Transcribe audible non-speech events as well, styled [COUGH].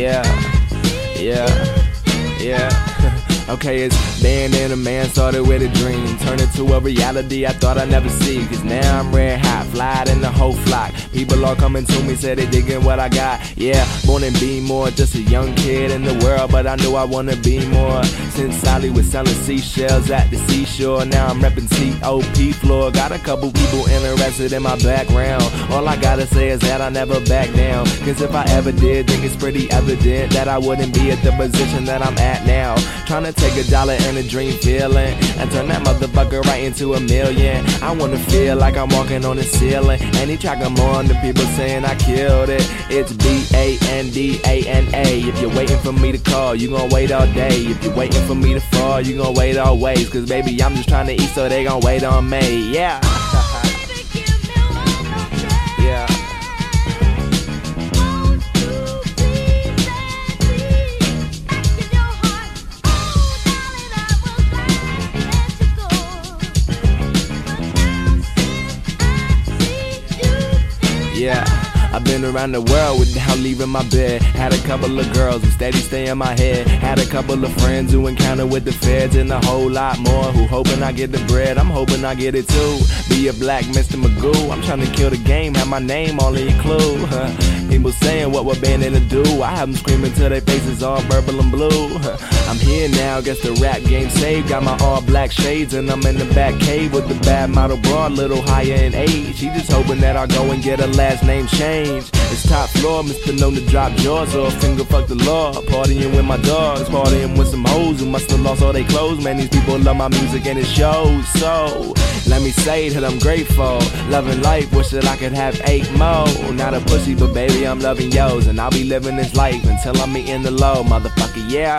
yeah, yeah, yeah. [LAUGHS] okay, it's man and a man started with a dream. Turned into a reality I thought I'd never see. Cause now I'm red hot, fly in the whole flock. People are coming to me, say they digging what I got. Yeah, born and be more, just a young kid in the world, but I knew I wanna be more. Since Sally was selling seashells at the seashore, now I'm reppin' TOP floor. Got a couple people interested in my background. All I gotta say is that I never back down. Cause if I ever did, think it's pretty evident that I wouldn't be at the position that I'm at now. Trying to take a dollar and a dream feeling and turn that motherfucker right into a million. I wanna feel like I'm walking on the ceiling. Any track I'm on, the people saying I killed it. It's B A N D A N A. If you're waiting for me to call, you gon' wait all day. If you're waiting for me to fall, you gon' wait always. Cause baby, I'm just trying to eat, so they gon' wait on me. Yeah. [LAUGHS] yeah. Yeah. I've been around the world without leaving my bed. Had a couple of girls who steady stay in my head. Had a couple of friends who encounter with the feds, and a whole lot more who hoping I get the bread. I'm hoping I get it too. Be a black Mr. Magoo. I'm trying to kill the game, have my name all in your clue. People saying what we're banning to do. I have them screaming till their faces all purple and blue. I'm here now, guess the rap game saved. Got my all black shades, and I'm in the back cave with the bad model broad, little higher in age. She just hoping that I go and get her last name changed. It's top floor, Mr. Known to drop jaws off. finger fuck the law. Partying with my dogs, partying with some hoes who must have lost all their clothes. Man, these people love my music and it shows. So, let me say that I'm grateful. Loving life, wish that I could have eight more. Not a pussy, but baby, I'm loving yours. And I'll be living this life until I'm eating the low, motherfucker, yeah.